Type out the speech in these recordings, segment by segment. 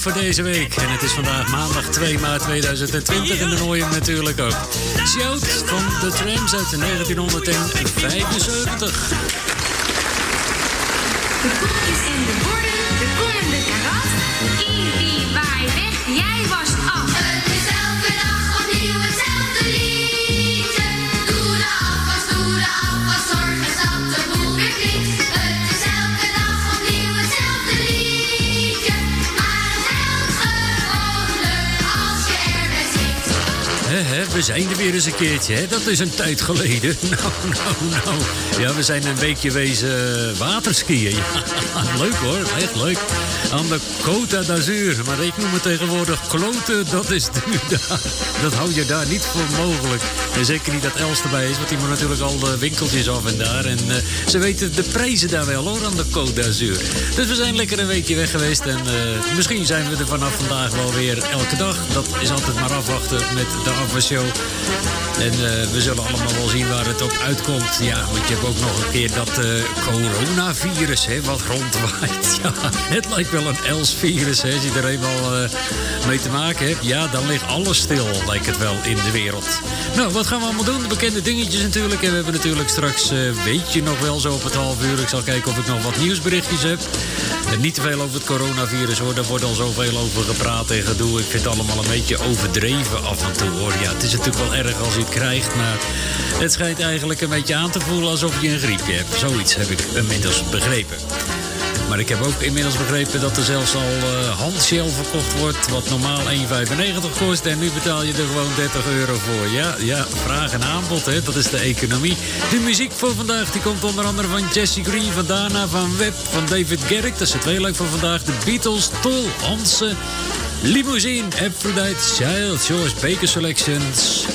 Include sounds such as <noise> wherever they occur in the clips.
voor deze week. En het is vandaag maandag 2 maart 2020 en dan hoor natuurlijk ook. Shout van de Trams uit 1975. De en de borden, de kom en de karat. Waai weg, jij was we zijn er weer eens een keertje, hè? Dat is een tijd geleden. <laughs> Nou, nou, nou. Ja, we zijn een weekje wezen waterskiën. <laughs> Leuk hoor, echt leuk. Aan de Côte d'Azur. Maar ik noem het tegenwoordig kloten, dat is nu <laughs> daar. Dat hou je daar niet voor mogelijk. En zeker niet dat Els erbij is, want die moet natuurlijk al de winkeltjes af en daar. En eh, ze weten de prijzen daar wel hoor, aan de Côte d'Azur. Dus we zijn lekker een weekje weg geweest. En eh, misschien zijn we er vanaf vandaag wel weer elke dag. Dat is altijd maar afwachten met de afwasshow. En eh, we zullen allemaal wel zien waar het op uitkomt. Ja, want je hebt ook nog een keer dat coronavirus, hè, wat rondwaait. <laughs> Ja, het lijkt wel een Els-virus, als je er eenmaal eh, mee te maken hebt. Ja, dan ligt alles stil, lijkt het wel, in de wereld. Nou, wat gaan we allemaal doen? De bekende dingetjes natuurlijk. En we hebben natuurlijk straks, eh, weet je nog wel, zo op het half uur. Ik zal kijken of ik nog wat nieuwsberichtjes heb. Niet te veel over het coronavirus, hoor. Daar wordt al zoveel over gepraat en gedoe. Ik vind het allemaal een beetje overdreven af en toe, hoor. Ja, het is natuurlijk wel erg als je het krijgt, maar het schijnt eigenlijk een beetje aan te voelen alsof je een griepje hebt. Zoiets heb ik inmiddels begrepen. Maar ik heb ook inmiddels begrepen dat er zelfs al eh handshell verkocht wordt... wat normaal 1,95 kost en nu betaal je er gewoon 30 euro voor. Ja, ja, vraag en aanbod, hè, dat is de economie. De muziek voor vandaag die komt onder andere van Jesse Green... van Dana, van Web, van David Garrick. Dat is het tweeluik voor vandaag. De Beatles, Tol, Hansen, Limousine, Aphrodite, Child, George Baker Selections...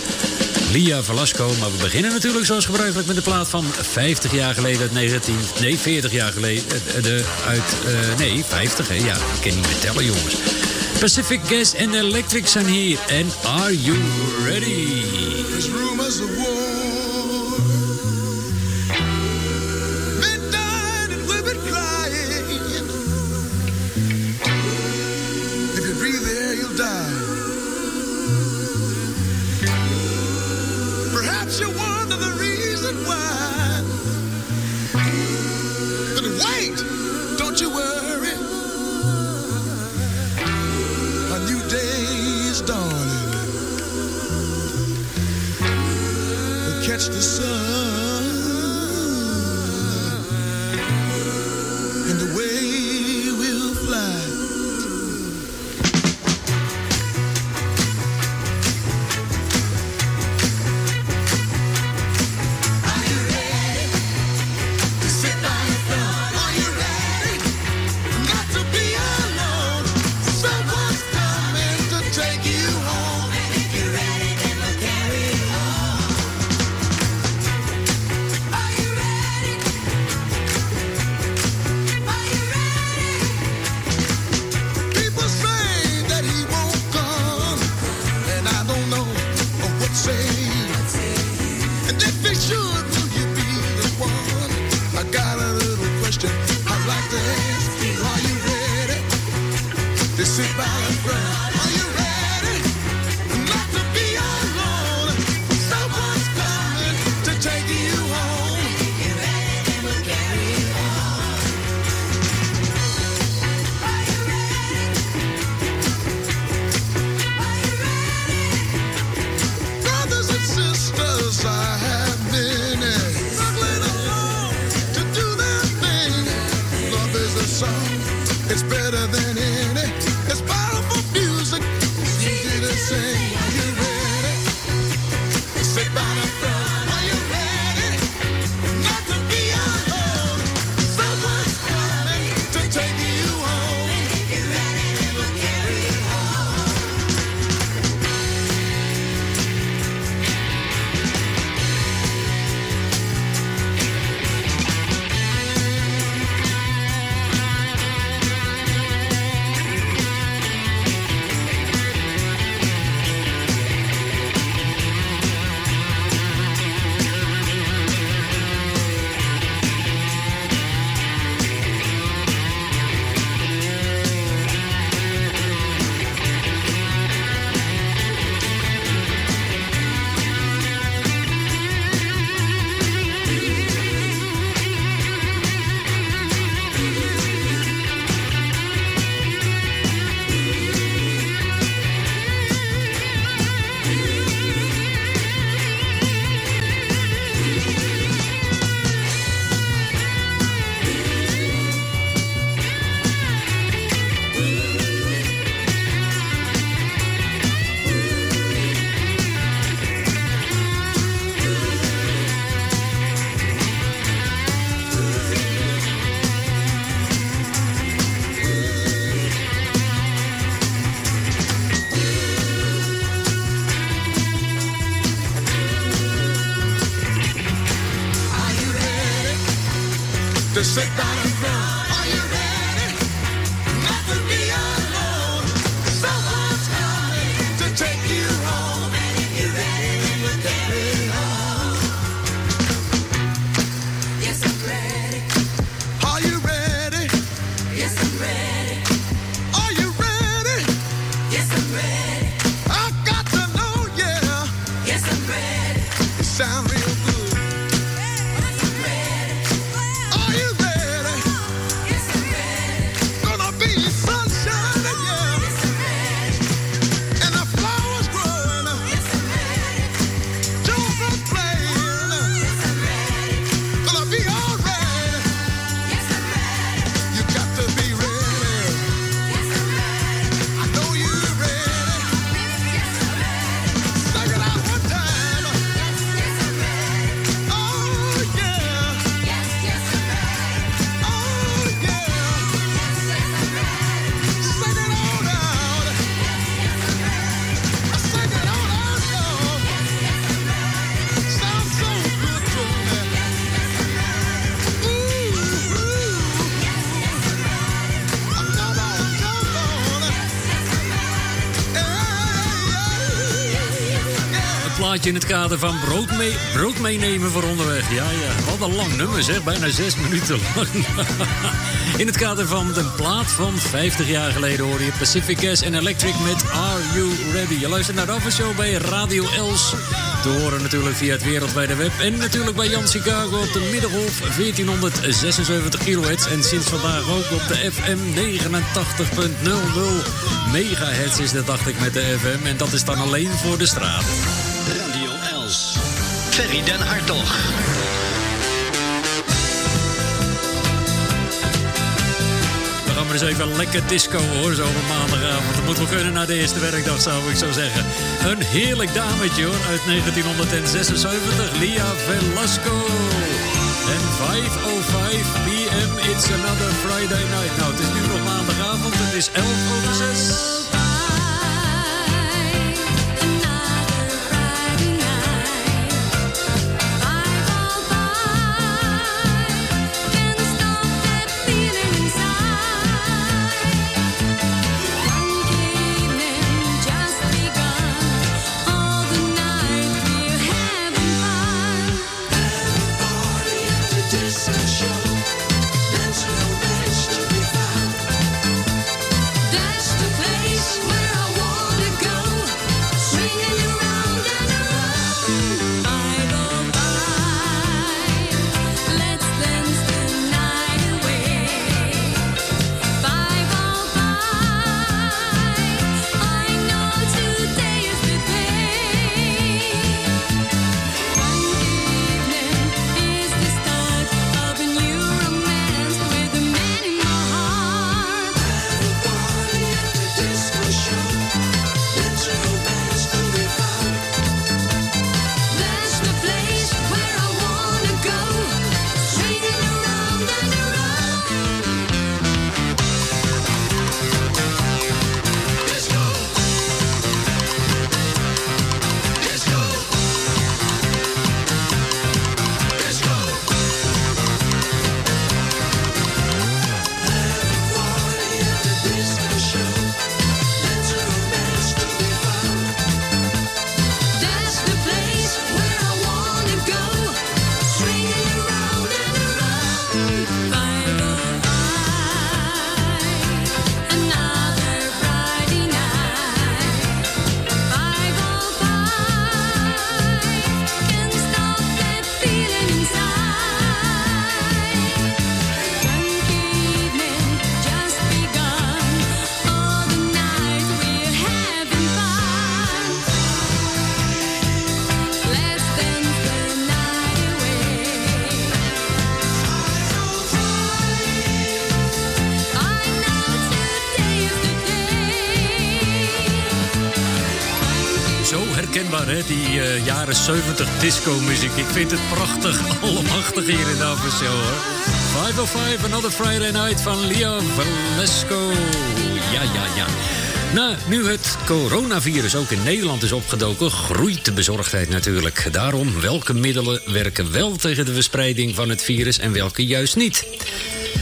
Lia Velasco. Maar we beginnen natuurlijk zoals gebruikelijk met de plaat van 50 jaar geleden uit 19... Nee, 40 jaar geleden eh, de, uit... eh, nee, 50, hè. Ja, ik kan niet meer tellen, jongens. Pacific Gas en Electric zijn hier. En are you ready? In het kader van brood, mee, brood meenemen voor onderweg. Ja, ja. Wat een lang nummer zeg. Bijna zes <laughs> minuten lang. in het kader van de plaat van 50 jaar geleden hoorde je Pacific Gas en Electric met Are You Ready? Je luistert naar de Show bij Radio Els. Te horen natuurlijk via het wereldwijde web. En natuurlijk bij Jan Chicago op de Middengolf 1476 kHz. En sinds vandaag ook op de FM 89.00 megahertz is dat, dacht ik, met de FM. En dat is dan alleen voor de straat. Ferry den Hartog. We gaan maar eens even lekker disco hoor, zo op maandagavond. Dat moet wel kunnen na de eerste werkdag, zou ik zo zeggen. Een heerlijk dametje hoor, uit 1976, Lia Velasco. En 5.05 p.m. It's another Friday night. Nou, het is nu nog maandagavond, het is 11 over 6. Die eh, jaren 70 disco-muziek. Ik vind het prachtig, <laughs> allemachtig hier in de hoor. 505, Another Friday Night van Leo Velasco. Ja, ja, ja. Nou, nu het coronavirus ook in Nederland is opgedoken, groeit de bezorgdheid natuurlijk. Daarom, welke middelen werken wel tegen de verspreiding van het virus en welke juist niet?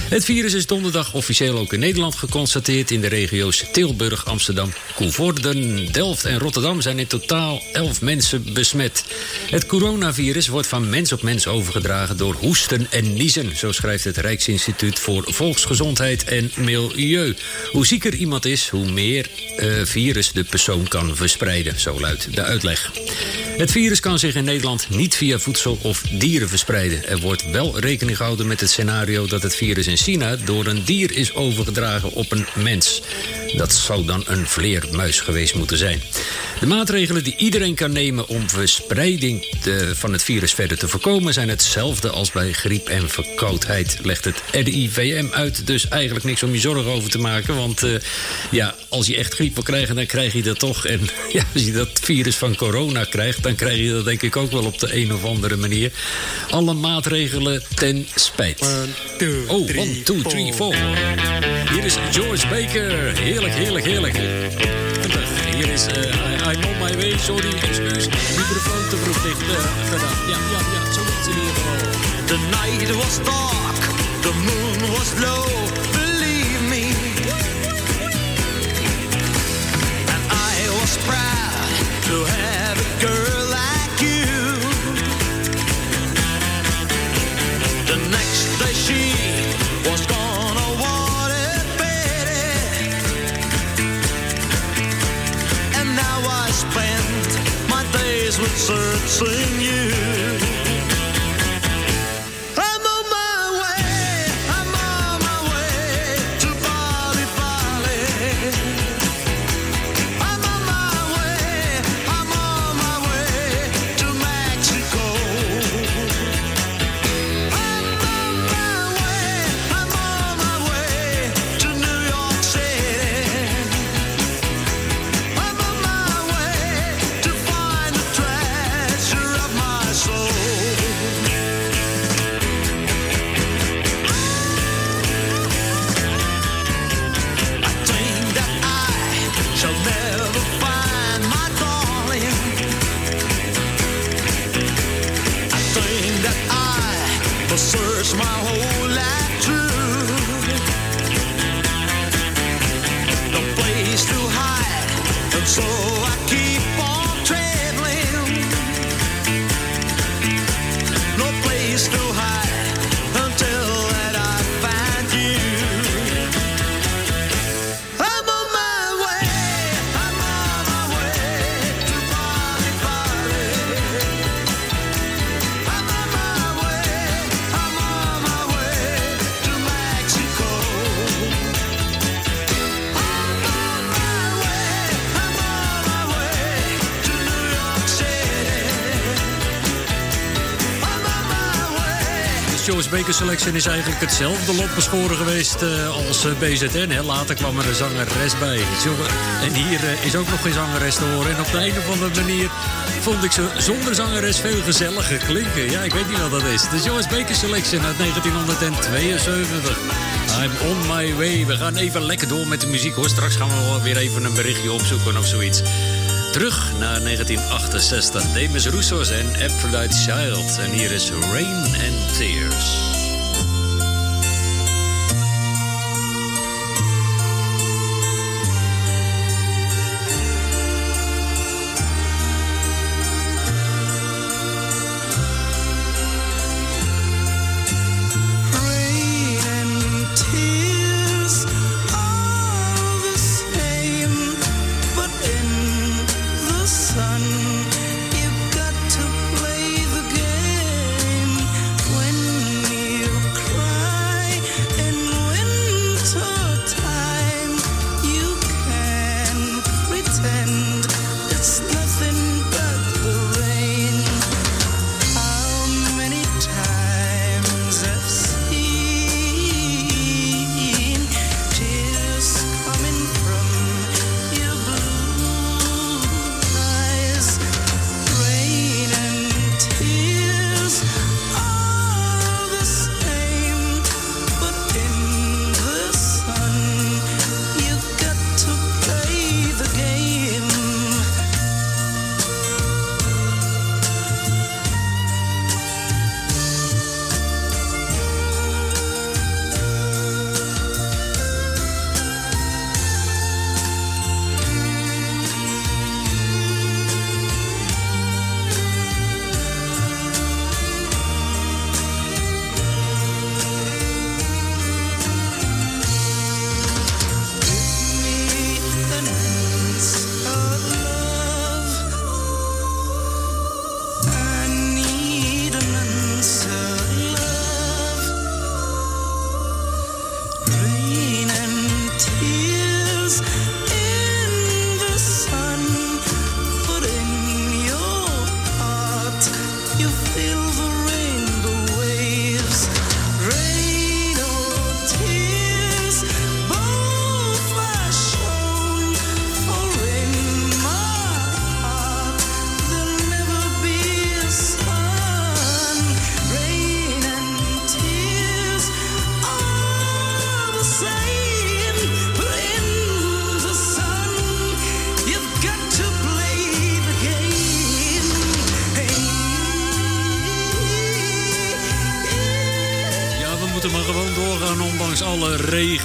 Het virus is donderdag officieel ook in Nederland geconstateerd. In de regio's Tilburg, Amsterdam, Koevoorden, Delft en Rotterdam zijn in totaal 11 mensen besmet. Het coronavirus wordt van mens op mens overgedragen door hoesten en niezen. Zo schrijft het Rijksinstituut voor Volksgezondheid en Milieu. Hoe zieker iemand is, hoe meer uh, virus de persoon kan verspreiden. Zo luidt de uitleg. Het virus kan zich in Nederland niet via voedsel of dieren verspreiden. Er wordt wel rekening gehouden met het scenario dat het virus in China door een dier is overgedragen op een mens. Dat zou dan een vleermuis geweest moeten zijn. De maatregelen die iedereen kan nemen om verspreiding te, van het virus verder te voorkomen zijn hetzelfde als bij griep en verkoudheid, legt het RIVM uit. Dus eigenlijk niks om je zorgen over te maken. Want uh, ja, als je echt griep wil krijgen, dan krijg je dat toch. En <laughs> ja, als je dat virus van corona krijgt, dan krijg je dat denk ik ook wel op de een of andere manier. Alle maatregelen ten spijt. One, two, Oh, three, 1, 2, 3, four. 4. Hier is George Baker. Heerlijk, heerlijk, heerlijk. Hier is uh, I, I Know My Way. Sorry, excuus. Microfoon te vroeg dicht. Ja, ja, ja, zo is het in ieder geval. The night was dark, the moon was low, believe me. And I was proud to have a girl like you. The next day searching you. Baker Selection is eigenlijk hetzelfde lot beschoren geweest eh, als eh, BZN. Hè. Later kwam er een zangeres bij. En hier eh, is ook nog geen zangeres te horen. En op de een of andere manier vond ik ze zonder zangeres veel gezelliger klinken. Ja, ik weet niet wat dat is. De George Baker Selection uit 1972. I'm on my way. We gaan even lekker door met de muziek hoor. Straks gaan we wel weer even een berichtje opzoeken of zoiets. Terug naar 1968. Demis Roussos en Aphrodite Child. En hier is Rain and Tears.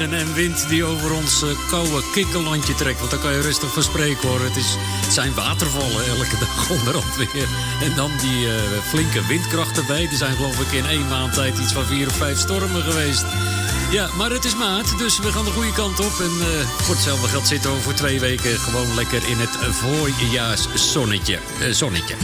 En wind die over ons eh, koude kikkerlandje trekt. Want daar kan je rustig van spreken, hoor. Het, is, zijn watervallen elke dag <laughs> onderhand weer. En dan die eh, flinke windkracht erbij. Er zijn geloof ik in één maand tijd iets van vier of vijf stormen geweest. Ja, maar het is maart, dus we gaan de goede kant op. En eh, voor hetzelfde geld zitten we voor twee weken gewoon lekker in het voorjaarszonnetje. zonnetje.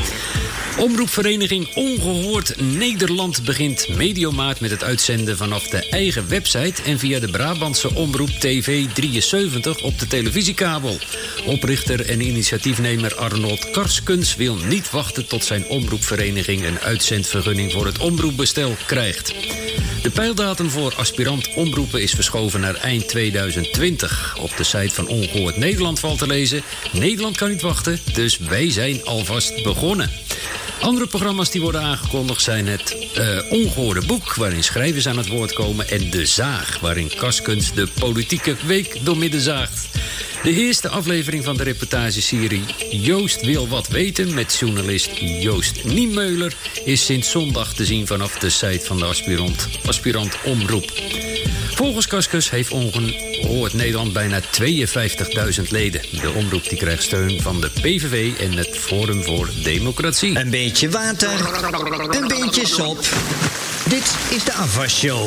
Omroepvereniging Ongehoord Nederland begint medio maart met het uitzenden vanaf de eigen website en via de Brabantse omroep TV 73 op de televisiekabel. Oprichter en initiatiefnemer Arnold Karskens wil niet wachten tot zijn omroepvereniging een uitzendvergunning voor het omroepbestel krijgt. De pijldatum voor aspirant omroepen is verschoven naar eind 2020. Op de site van Ongehoord Nederland valt te lezen... Nederland kan niet wachten, dus wij zijn alvast begonnen. Andere programma's die worden aangekondigd zijn het eh, Ongehoorde Boek... waarin schrijvers aan het woord komen... en De Zaag, waarin Kaskens de politieke week doormidden zaagt. De eerste aflevering van de reportageserie Joost wil wat weten... met journalist Joost Niemeuler... is sinds zondag te zien vanaf de site van de aspirant, aspirant Omroep. Volgens Kaskus heeft Ongehoord Nederland bijna 52.000 leden. De omroep die krijgt steun van de PVV en het Forum voor Democratie. Een beetje water, een beetje sop. Dit is de afwasshow.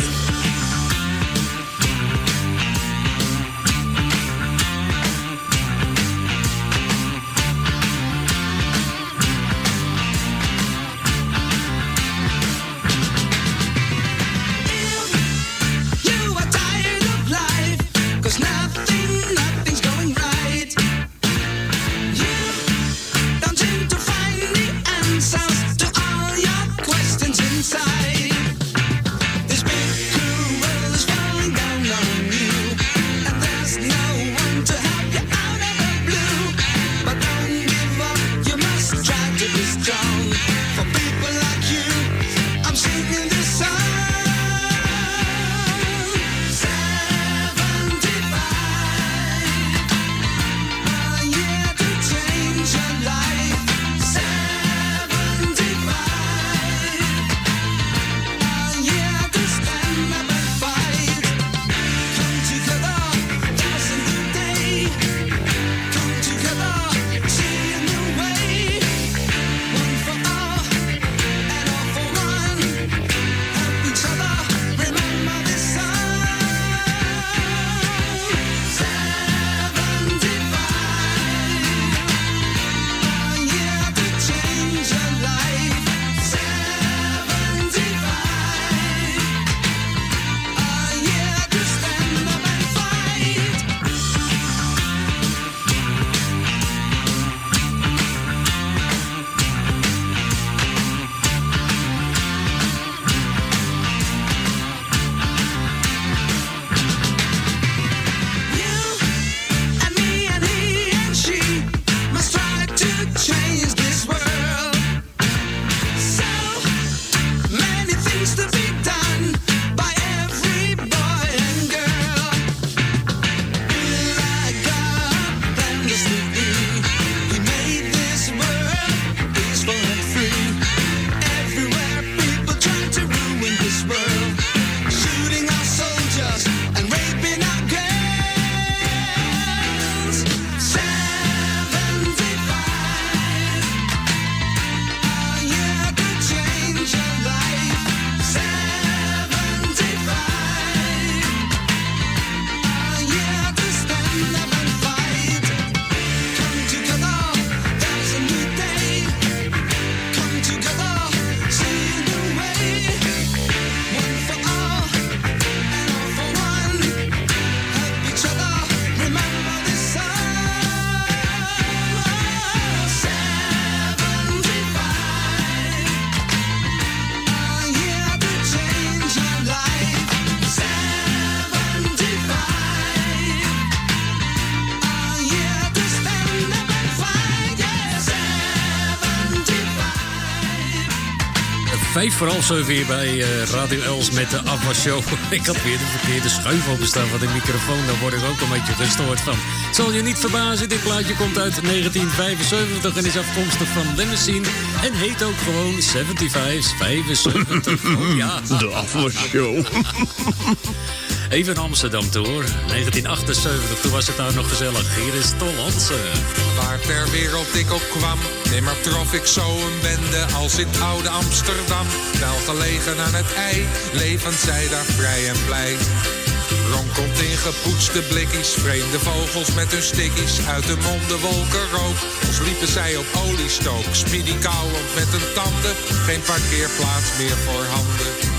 Voor half zeven hier bij eh, Radio Els met de Show. <laughs> Ik had weer de verkeerde schuif openstaan van de microfoon. Daar word ik ook een beetje gestoord van. Het zal je niet verbazen, dit plaatje komt uit 1975 en is afkomstig van Limousine. En heet ook gewoon 75 75. <laughs> Oh ja. De afwasshow. <laughs> Even Amsterdam toe hoor. 1978, toen was het daar nog gezellig. Hier is Tol Hansen. Waar ter wereld ik ook kwam, nimmer trof ik zo een bende als in oude Amsterdam. Wel gelegen aan het ei, levend zij daar vrij en blij. Ronkelt in gepoetste blikjes, vreemde vogels met hun stikkies. Uit de monden wolken rook, als liepen zij op oliestook. Speedy kauwend met hun tanden, geen parkeerplaats meer voor handen.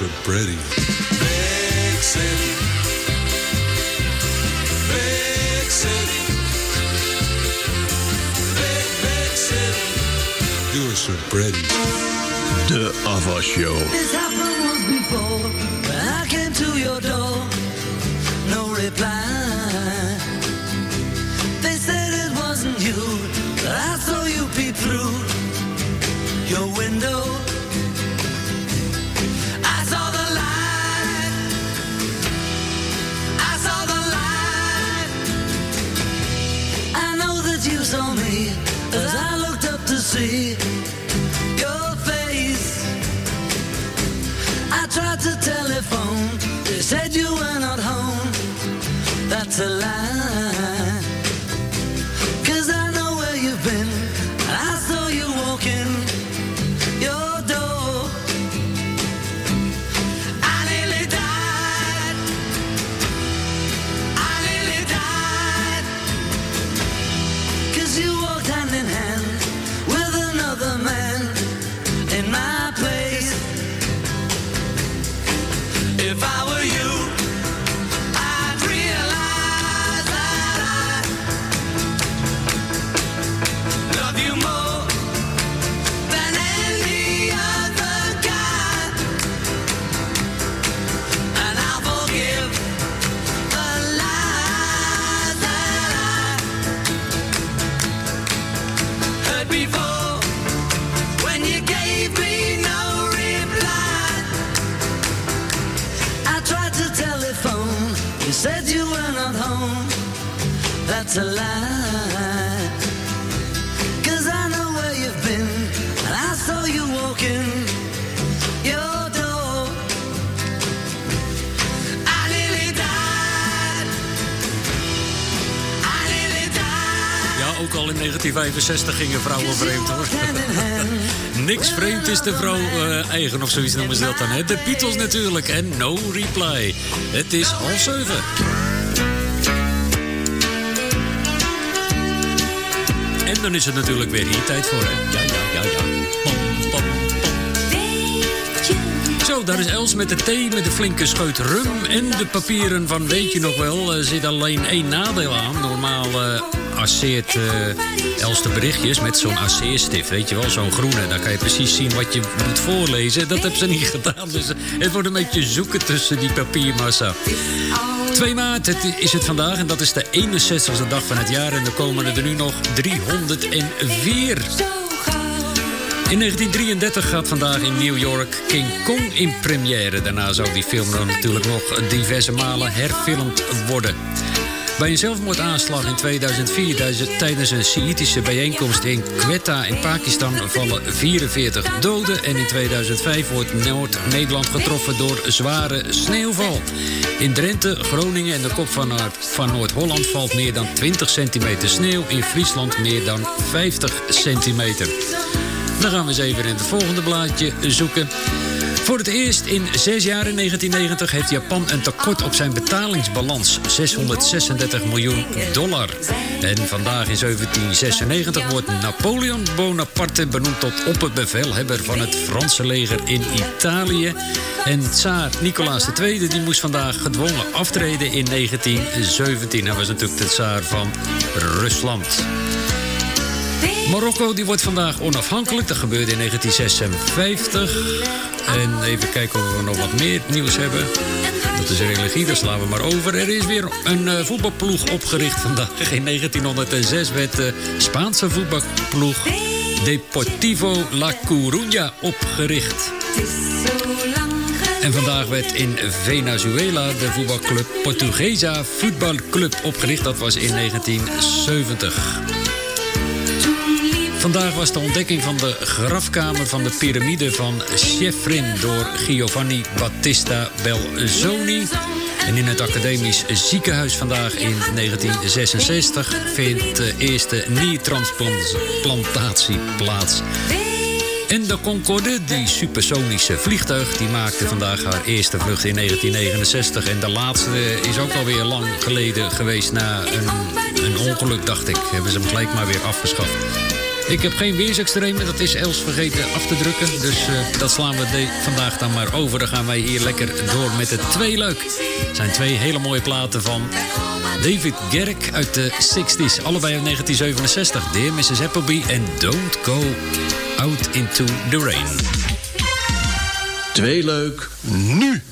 So pretty. Big city. Big city. Big, big city. You're so pretty. De afwasshow. This happened once before. When I came to your door, no reply. They said it wasn't you, but I saw you peep through your window. 1965 gingen vrouwen vreemd hoor. <laughs> Niks vreemd is de vrouw eh, eigen of zoiets noemen ze dat dan. Hè? De Beatles natuurlijk en No Reply. Het is half zeven. En dan is het natuurlijk weer hier tijd voor. Hè? Ja, ja, ja, ja. Pom. Zo, daar is Els met de thee met de flinke scheut rum. En de papieren van weet je nog wel, er zit alleen één nadeel aan. Normaal eh asseert eh, Els de berichtjes met zo'n asseerstift. Weet je wel, zo'n groene. Daar kan je precies zien wat je moet voorlezen. Dat heb ze niet gedaan. Dus het wordt een beetje zoeken tussen die papiermassa. 2 maart is het vandaag en dat is de 61ste dag van het jaar. En er komen er nu nog 304. In 1933 gaat vandaag in New York King Kong in première. Daarna zou die film dan natuurlijk nog diverse malen herfilmd worden. Bij een zelfmoordaanslag in 2004 tijdens- een Sjiitische bijeenkomst in Quetta in Pakistan vallen 44 doden. En in 2005 wordt Noord-Nederland getroffen door zware sneeuwval. In Drenthe, Groningen en de kop van, van Noord-Holland valt meer dan 20 centimeter sneeuw. In Friesland meer dan 50 centimeter. Dan gaan we eens even in het volgende blaadje zoeken. Voor het eerst in zes jaar in 1990 heeft Japan een tekort op zijn betalingsbalans. 636 miljoen dollar. En vandaag in 1796 wordt Napoleon Bonaparte benoemd tot opperbevelhebber van het Franse leger in Italië. En tsaar Nicolaas II die moest vandaag gedwongen aftreden in 1917. Hij was natuurlijk de tsaar van Rusland. Marokko die wordt vandaag onafhankelijk. Dat gebeurde in 1956. En even kijken of we nog wat meer nieuws hebben. Dat is religie, daar slaan we maar over. Er is weer een eh, voetbalploeg opgericht vandaag. In 1906 werd de Spaanse voetbalploeg Deportivo La Coruña opgericht. En vandaag werd in Venezuela de voetbalclub Portuguesa Voetbalclub opgericht. Dat was in 1970. Vandaag was de ontdekking van de grafkamer van de piramide van Chefrin door Giovanni Battista Belzoni. En in het academisch ziekenhuis vandaag in 1966 vindt de eerste niertransplantatie plaats. En de Concorde, die supersonische vliegtuig, die maakte vandaag haar eerste vlucht in 1969. En de laatste is ook alweer lang geleden geweest na een, een ongeluk, dacht ik. Hebben ze hem gelijk maar weer afgeschaft. Ik heb geen weersextremen, dat is Els vergeten af te drukken. Dus eh, dat slaan we vandaag dan maar over. Dan gaan wij hier lekker door met het twee leuk. Het zijn twee hele mooie platen van David Garrick uit de 60s. Allebei uit 1967. Dear Mrs. Appleby en Don't Go Out Into The Rain. Twee leuk. Nu,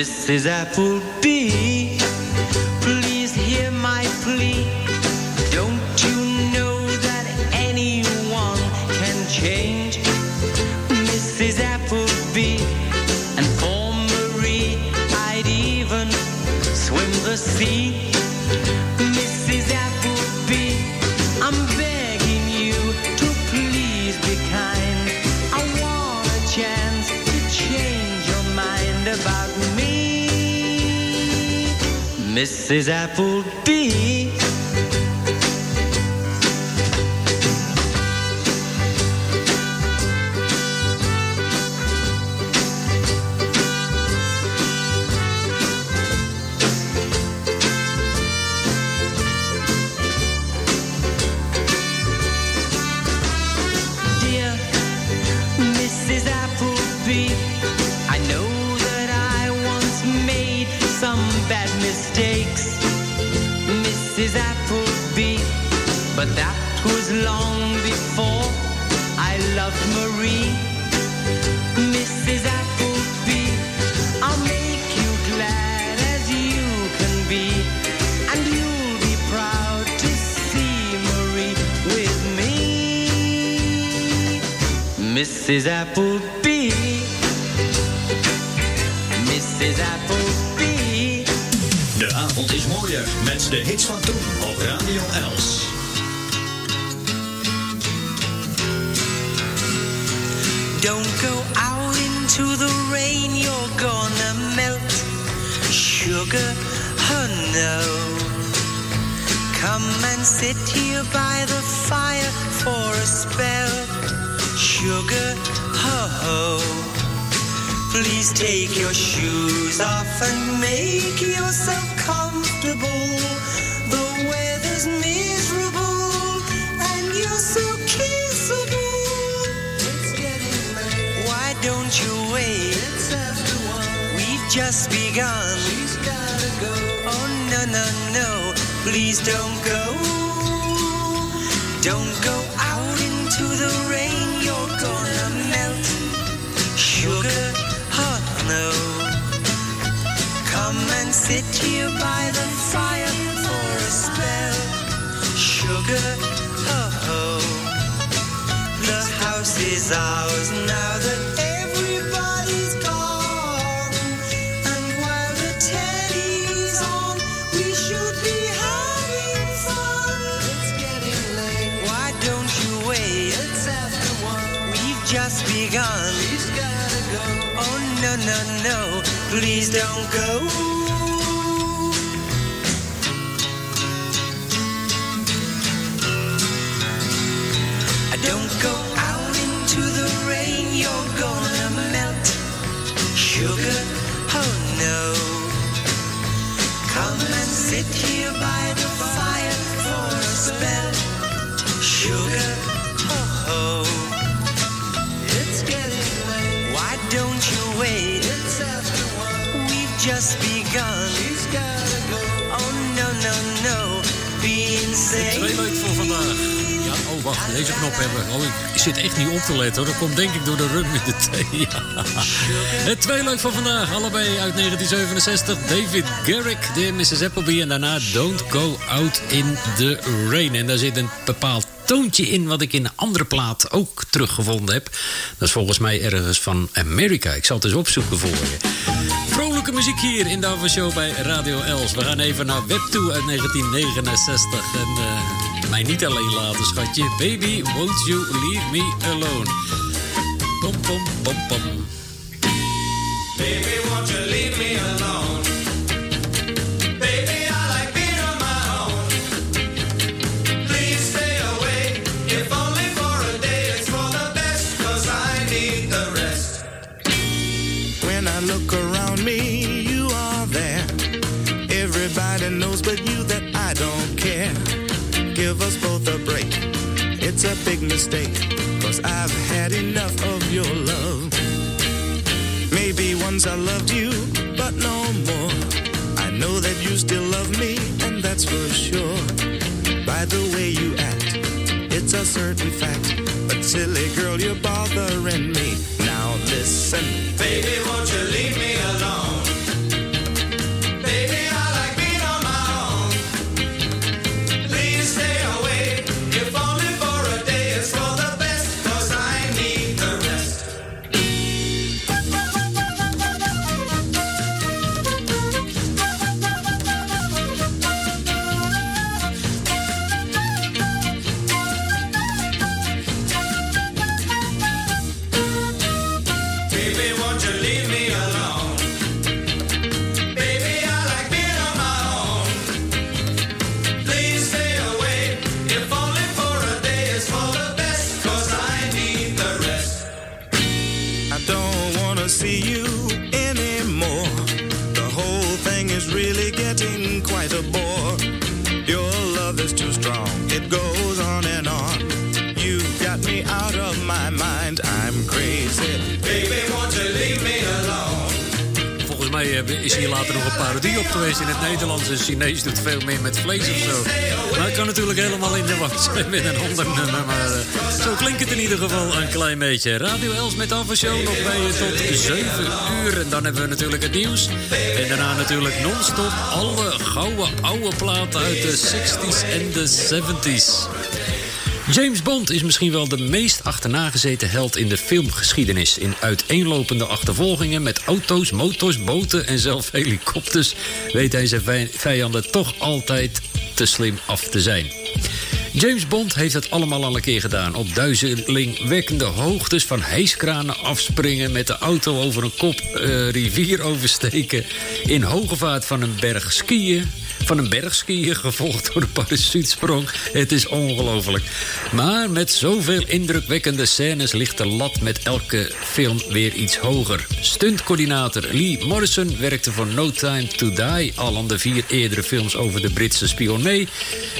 Mrs. Appleby, Mrs. Appleby. Dear Mrs. Appleby, I know some bad mistakes, Mrs. Appleby. But that was long before I loved Marie. Mrs. Appleby, I'll make you glad as you can be. And you'll be proud to see Marie with me. Mrs. Appleby. Mrs. Appleby. Hits van toen op Radio Els. Don't go out into the rain, you're gonna melt. Sugar, oh no. Come and sit here by the fire for a spell. Sugar, ho ho. Please take your shoes off and make yourself comfortable. Just begun. She's gotta go. Oh no no no. Please don't go. Don't go out into the rain. You're gonna melt. Sugar, oh no. Come and sit here by the fire for a spell. Sugar, oh oh. The house is ours now that begun. She's gotta go. Oh no no no! Please don't go. I don't go deze knop hebben. Oh, ik zit echt niet op te letten hoor. Dat komt denk ik door de rum in de <laughs> thee. Ja. Het leuk van vandaag. Allebei uit 1967. David Garrick, de Mrs. Appleby. En daarna Don't Go Out in the Rain. En daar zit een bepaald toontje in wat ik in een andere plaat ook teruggevonden heb. Dat is volgens mij ergens van Amerika. Ik zal het eens opzoeken voor je. Vrolijke muziek hier in de avondshow bij Radio Els. We gaan even naar Web toe uit 1969. En eh, mij niet alleen laten, schatje. Baby, won't you leave me alone? Baby, won't you leave me alone? Baby, I like being on my own. Please stay away, if only for a day. It's for the best, 'cause I need the rest. When I look around me, you are there. Everybody knows but you that I don't care. Give us both a break. It's a big mistake, cause I've had enough of your love. Maybe once I loved you, but no more. I know that you still love me, and that's for sure. By the way you act, it's a certain fact. But silly girl, you're bothering me. Now listen. Baby, won't you leave me alone? Later nog een parodie op geweest in het Nederlands. Een Chinees doet veel meer met vlees of zo. Maar het kan natuurlijk helemaal in de was zijn met een ander nummer. Maar eh, zo klinkt het in ieder geval een klein beetje. Radio Els met Show nog bij je tot 7 uur. En dan hebben we natuurlijk het nieuws. En daarna natuurlijk non-stop alle gouden oude platen uit de 60s en de 70s. James Bond is misschien wel de meest achterna gezeten held in de filmgeschiedenis. In uiteenlopende achtervolgingen met auto's, motors, boten en zelfs helikopters... weet hij zijn vij- vijanden toch altijd te slim af te zijn. James Bond heeft het allemaal al een keer gedaan. Op duizelingwekkende hoogtes van hijskranen afspringen... met de auto over een kop eh, rivier oversteken... in hoge vaart van een berg skiën... Van een berg skiën, gevolgd door een parachutesprong. Het is ongelooflijk. Maar met zoveel indrukwekkende scènes ligt de lat met elke film weer iets hoger. Stuntcoördinator Lee Morrison werkte voor No Time to Die al aan de vier eerdere films over de Britse spion mee.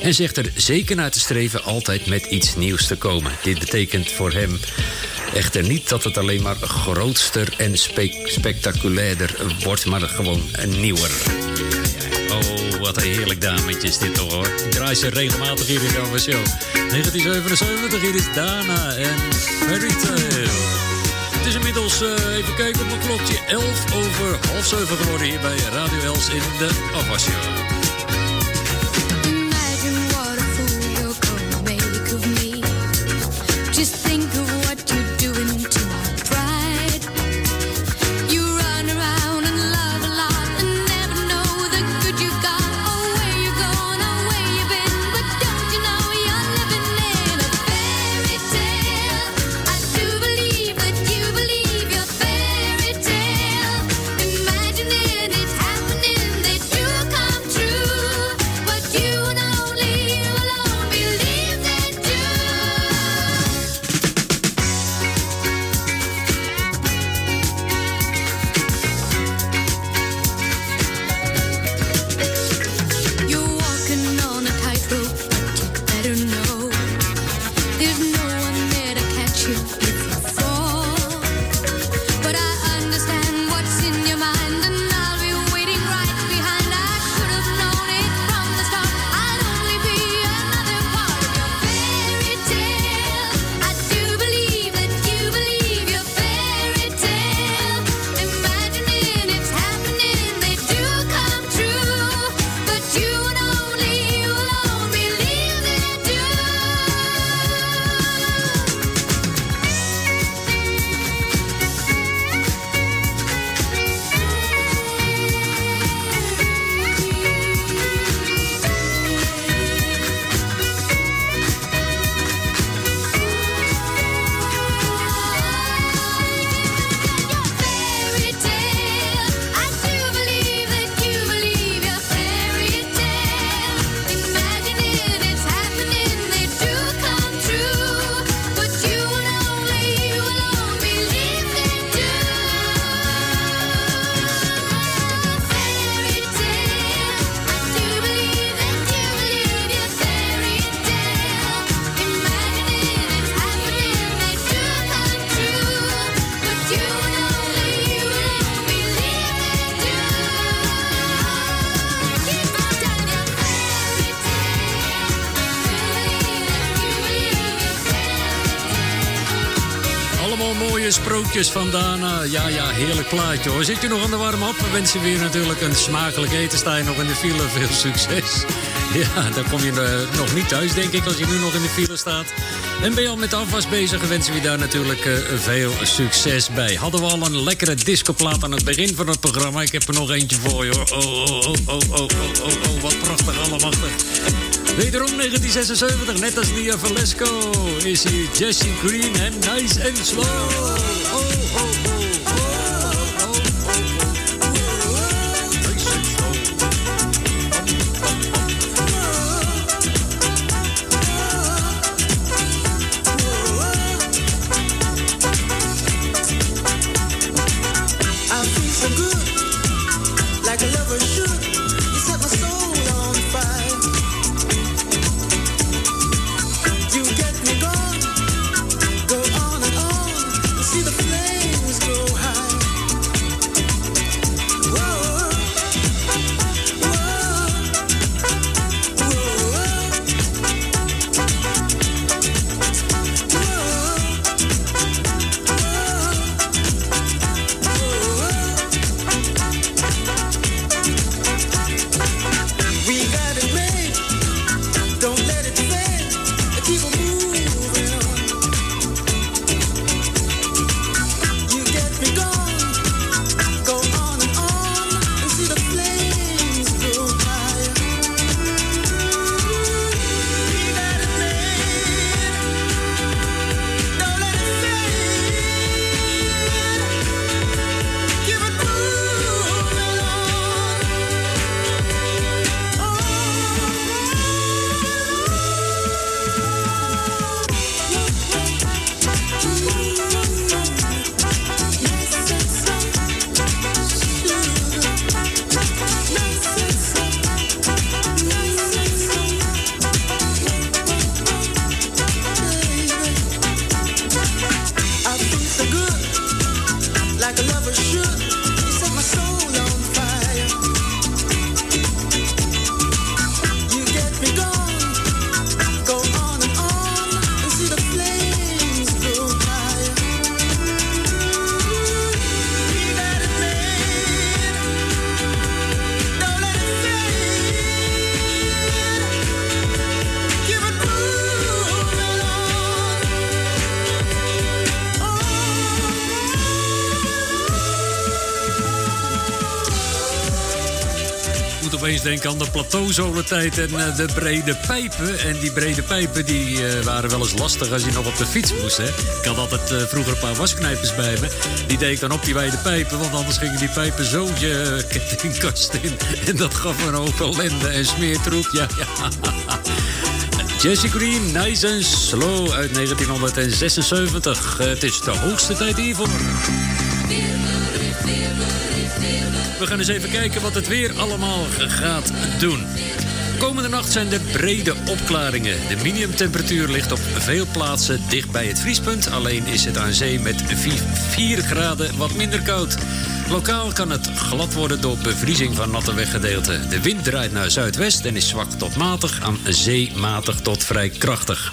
En zegt er zeker naar te streven altijd met iets nieuws te komen. Dit betekent voor hem echter niet dat het alleen maar grootster en spe- spectaculairder wordt, maar gewoon nieuwer. Oh, wat een heerlijk dametje is dit toch hoor. Ik draai ze regelmatig hier in de Show. 1977, hier is Dana en Fairy Tale. Het is inmiddels, eh, even kijken op mijn klokje, 11 over half 7 geworden hier bij Radio Els in de Show. Sprookjes van Dana. Ja, ja, heerlijk plaatje hoor. Zit je nog aan de warm op? We wensen weer natuurlijk een smakelijk eten. Sta je nog in de file? <laughs> Veel succes. Ja, dan kom je eh, nog niet thuis, denk ik, als je nu nog in de file staat. En ben je al met afwas bezig, wensen we je daar natuurlijk eh, veel succes bij. Hadden we al een lekkere discoplaat aan het begin van het programma. Ik heb er nog eentje voor je hoor. Oh, oh, oh, oh, oh, oh, oh, oh, wat prachtig allemachtig. Wederom 1976, net als Nia Valesco, is hier Jesse Green en Nice and Slow. Denken aan de plateauzolentijd en eh, de brede pijpen. En die brede pijpen die, eh, waren wel eens lastig als je nog op de fiets moest. Hè. Ik had altijd eh, vroeger een paar wasknijpers bij me. Die deed ik dan op die wijde pijpen, want anders gingen die pijpen zo je <laughs> kettingkast in. En dat gaf een hoop ellende en smeertroep. Ja. <laughs> Jesse Green, Nice and Slow uit 1976. Het is de hoogste tijd hiervoor. We gaan eens even kijken wat het weer allemaal gaat doen. Komende nacht zijn er brede opklaringen. De minimumtemperatuur ligt op veel plaatsen dicht bij het vriespunt. Alleen is het aan zee met 4 graden wat minder koud. Lokaal kan het glad worden door bevriezing van natte weggedeelten. De wind draait naar zuidwest en is zwak tot matig. Aan zee matig tot vrij krachtig.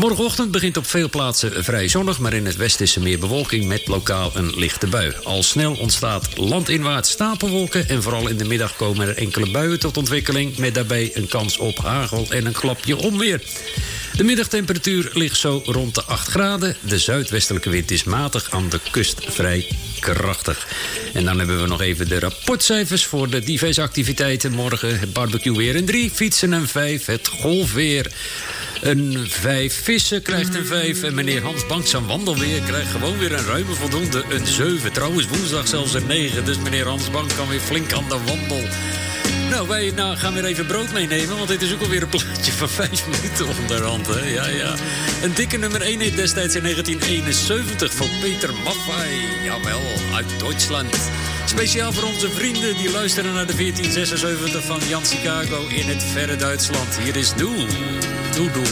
Morgenochtend begint op veel plaatsen vrij zonnig, maar in het westen is er meer bewolking met lokaal een lichte bui. Al snel ontstaat landinwaarts stapelwolken en vooral in de middag komen er enkele buien tot ontwikkeling met daarbij een kans op hagel en een klapje onweer. De middagtemperatuur ligt zo rond de 8 graden. De zuidwestelijke wind is matig, aan de kust vrij krachtig. En dan hebben we nog even de rapportcijfers voor de diverse activiteiten. Morgen het barbecue weer een 3, fietsen een 5, het golfweer een 5, vissen krijgt een 5 en meneer Hans Banks aan wandelweer krijgt gewoon weer een ruime voldoende, een 7. Trouwens woensdag zelfs een 9, dus meneer Hans Bank kan weer flink aan de wandel. Nou, wij nou, gaan weer even brood meenemen, want dit is ook alweer een plaatje van 5 minuten onderhand. Hè? Ja, ja. Een dikke nummer 1 hit destijds in 1971 van Peter Maffay. Jawel, uit Duitsland. Speciaal voor onze vrienden die luisteren naar de 1476 van Jan Chicago in het verre Duitsland. Hier is Doe. Doe, doe.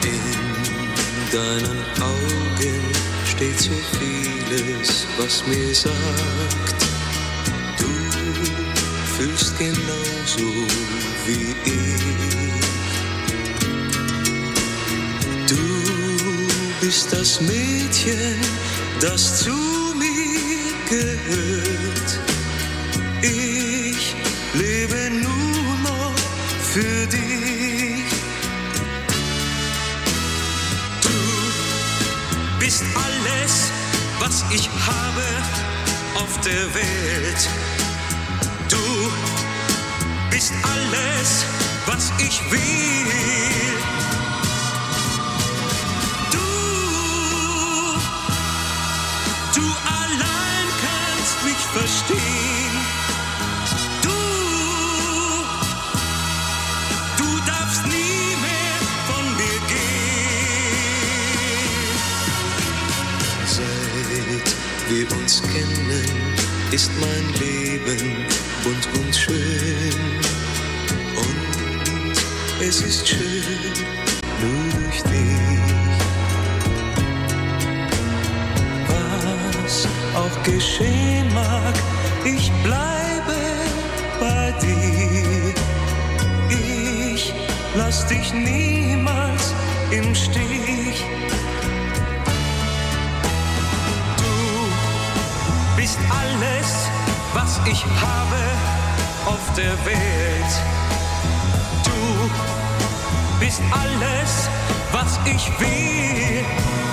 In deinen Augen steht so vieles, was mir sagt, fühlst genauso wie ich. Du bist das Mädchen, das zu mir gehört. Ich lebe nur noch für dich. Du bist alles, was ich habe auf der Welt. Du bist alles, was ich will. Du, du allein kannst mich verstehen. Du, du darfst nie mehr von mir gehen. Seit wir uns kennen, ist mein Leben und schön. Und es ist schön, der Welt. Du bist alles, was ich will.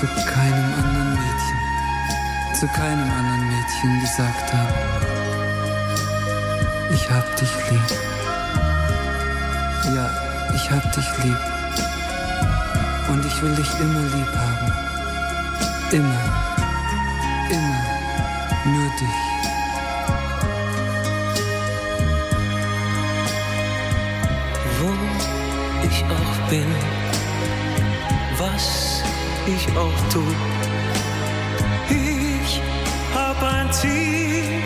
Zu keinem anderen Mädchen, zu keinem anderen Mädchen gesagt habe. Ich hab dich lieb. Ja, ich hab dich lieb. Und ich will dich immer lieb haben. Immer. Immer. Nur dich. wo ich auch bin, was ich auch tu. Ich hab ein Ziel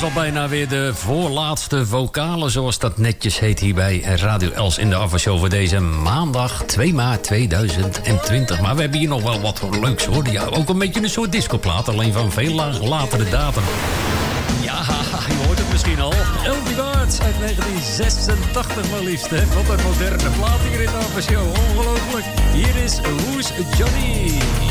was al bijna weer de voorlaatste vocale, zoals dat netjes heet hier bij Radio Els in de aftershow voor deze maandag 2 maart 2020. Maar we hebben hier nog wel wat leuks hoor. Ja, ook een beetje een soort discoplaat, alleen van veel la- latere datum. Ja, <laughs> je hoort het misschien al. Elby Baarts uit 1986 maar liefst. Hè? Wat een moderne plaat in de aftershow. Ongelooflijk. Hier is Who's Johnny.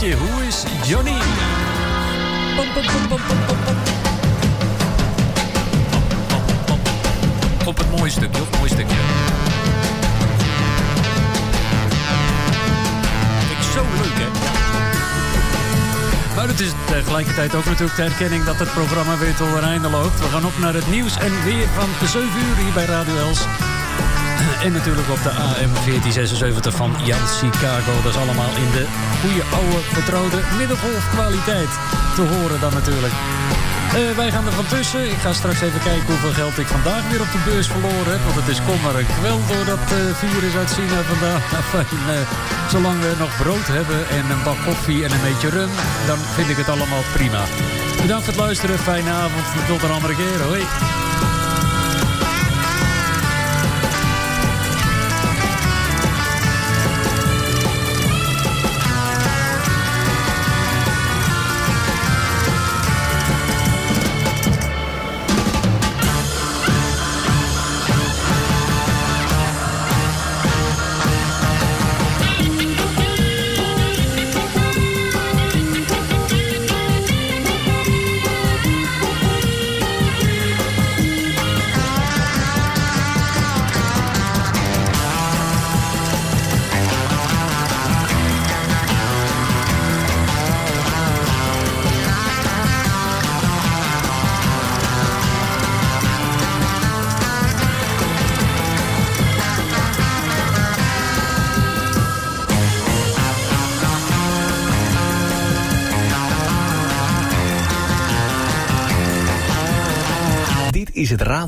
Hoe is Johnny? Op het mooie stukje, op het mooie stukje. Ik zo leuk, hè? Maar het is tegelijkertijd ook natuurlijk de erkenning dat het programma weer tot einde loopt. We gaan op naar het nieuws en weer van 7 uur hier bij Radio Els. En natuurlijk op de AM 1476 van Jan Chicago. Dat is allemaal in de goede oude vertrouwde middelgolfkwaliteit te horen dan natuurlijk. Eh, wij gaan er van tussen. Ik ga straks even kijken hoeveel geld ik vandaag weer op de beurs verloren heb. Want het is kommer en kwel door dat eh, virus uit China vandaag. <laughs> Enfin, eh, zolang we nog brood hebben en een bak koffie en een beetje rum, dan vind ik het allemaal prima. Bedankt voor het luisteren. Fijne avond. Tot een andere keer. Hoi.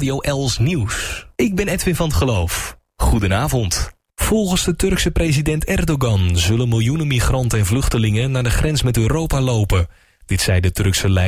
Radio Els Nieuws. Ik ben Edwin van het Geloof. Goedenavond. Volgens de Turkse president Erdogan zullen miljoenen migranten en vluchtelingen naar de grens met Europa lopen. Dit zei de Turkse leider.